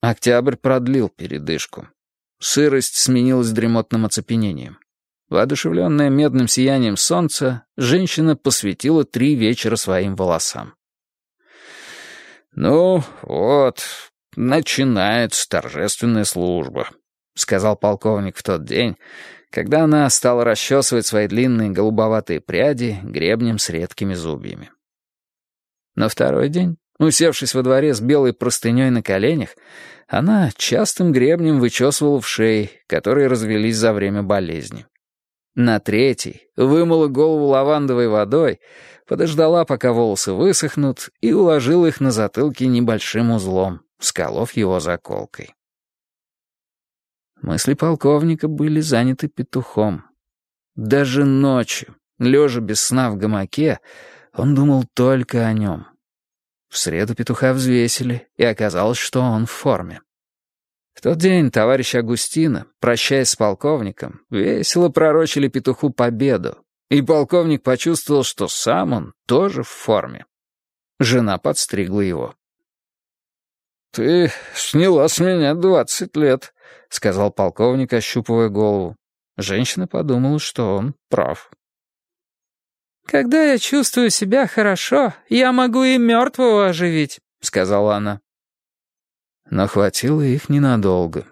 Октябрь продлил передышку. Сырость сменилась дремотным оцепенением. Воодушевленная медным сиянием солнца, женщина посвятила три вечера своим волосам. «Ну, вот, начинается торжественная служба», — сказал полковник в тот день, когда она стала расчесывать свои длинные голубоватые пряди гребнем с редкими зубьями. На второй день Усевшись во дворе с белой простыней на коленях, она частым гребнем вычесывала в шеи, которые развелись за время болезни. На третий вымыла голову лавандовой водой, подождала, пока волосы высохнут, и уложила их на затылке небольшим узлом, сколов его заколкой. Мысли полковника были заняты петухом. Даже ночью, лежа без сна в гамаке, он думал только о нем. В среду петуха взвесили, и оказалось, что он в форме. В тот день товарищ Агустина, прощаясь с полковником, весело пророчили петуху победу, и полковник почувствовал, что сам он тоже в форме. Жена подстригла его. «Ты сняла с меня двадцать лет», — сказал полковник, ощупывая голову. Женщина подумала, что он прав. «Когда я чувствую себя хорошо, я могу и мертвого оживить», — сказала она. Но хватило их ненадолго.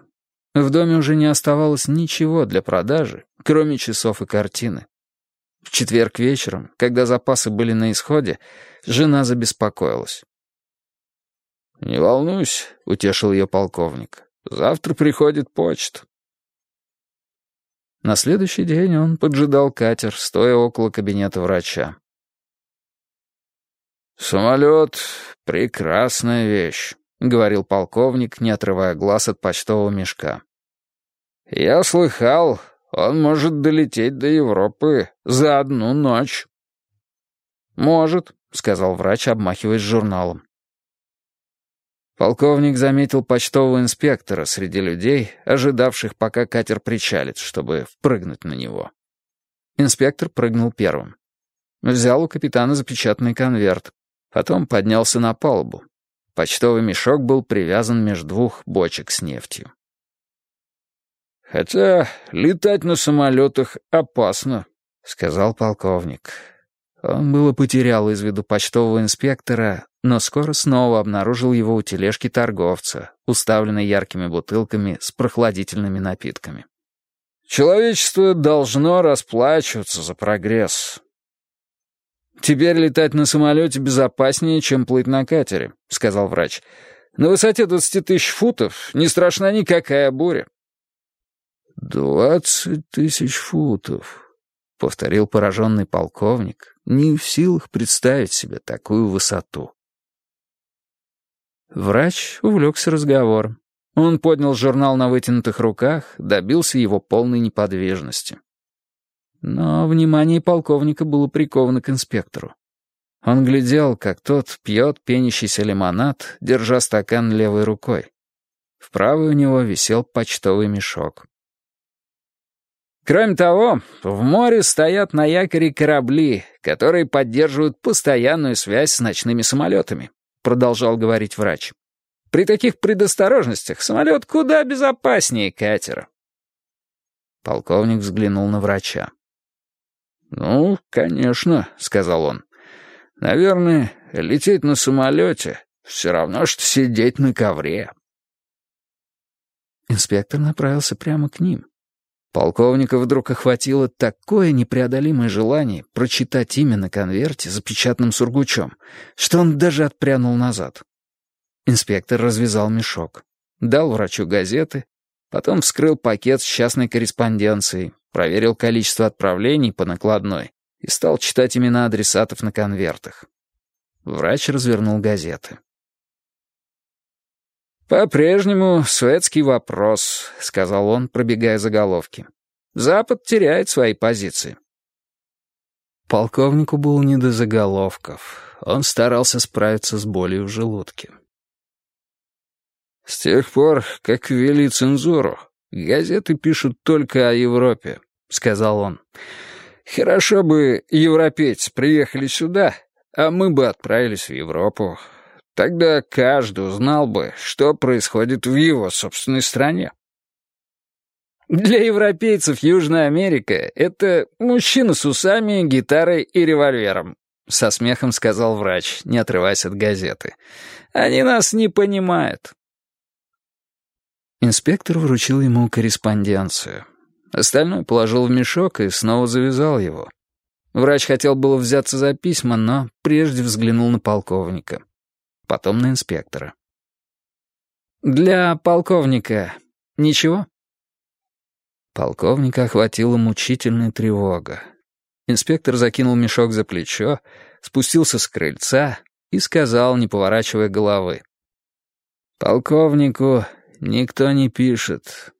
В доме уже не оставалось ничего для продажи, кроме часов и картины. В четверг вечером, когда запасы были на исходе, жена забеспокоилась. «Не волнуйся», — утешил ее полковник. «Завтра приходит почта». На следующий день он поджидал катер, стоя около кабинета врача. «Самолет — прекрасная вещь», — говорил полковник, не отрывая глаз от почтового мешка. «Я слыхал, он может долететь до Европы за одну ночь». «Может», — сказал врач, обмахиваясь журналом. Полковник заметил почтового инспектора среди людей, ожидавших, пока катер причалит, чтобы впрыгнуть на него. Инспектор прыгнул первым. Взял у капитана запечатанный конверт, потом поднялся на палубу. Почтовый мешок был привязан между двух бочек с нефтью. «Хотя летать на самолетах опасно», — сказал полковник. Он было потерял из виду почтового инспектора, но скоро снова обнаружил его у тележки торговца, уставленной яркими бутылками с прохладительными напитками. «Человечество должно расплачиваться за прогресс». «Теперь летать на самолете безопаснее, чем плыть на катере», — сказал врач. «На высоте двадцати тысяч футов не страшна никакая буря». «Двадцать тысяч футов», — повторил пораженный полковник, не в силах представить себе такую высоту. Врач увлекся разговором. Он поднял журнал на вытянутых руках, добился его полной неподвижности. Но внимание полковника было приковано к инспектору. Он глядел, как тот пьет пенящийся лимонад, держа стакан левой рукой. В правой у него висел почтовый мешок. Кроме того, в море стоят на якоре корабли, которые поддерживают постоянную связь с ночными самолетами, продолжал говорить врач. При таких предосторожностях самолет куда безопаснее катера. Полковник взглянул на врача. «Ну, конечно», — сказал он. «Наверное, лететь на самолете все равно, что сидеть на ковре». Инспектор направился прямо к ним. Полковника вдруг охватило такое непреодолимое желание прочитать имя на конверте, запечатанном сургучом, что он даже отпрянул назад. Инспектор развязал мешок, дал врачу газеты, потом вскрыл пакет с частной корреспонденцией, проверил количество отправлений по накладной и стал читать имена адресатов на конвертах. Врач развернул газеты. «По-прежнему светский вопрос», — сказал он, пробегая заголовки. «Запад теряет свои позиции». Полковнику было не до заголовков. Он старался справиться с болью в желудке. «С тех пор, как ввели цензуру, газеты пишут только о Европе», — сказал он. «Хорошо бы европейцы приехали сюда, а мы бы отправились в Европу. Тогда каждый узнал бы, что происходит в его собственной стране. Для европейцев Южная Америка — это мужчина с усами, гитарой и револьвером, — со смехом сказал врач, не отрываясь от газеты. «Они нас не понимают». Инспектор вручил ему корреспонденцию. Остальное положил в мешок и снова завязал его. Врач хотел было взяться за письма, но прежде взглянул на полковника. Потом на инспектора. «Для полковника ничего?» Полковника охватила мучительная тревога. Инспектор закинул мешок за плечо, спустился с крыльца и сказал, не поворачивая головы. «Полковнику никто не пишет.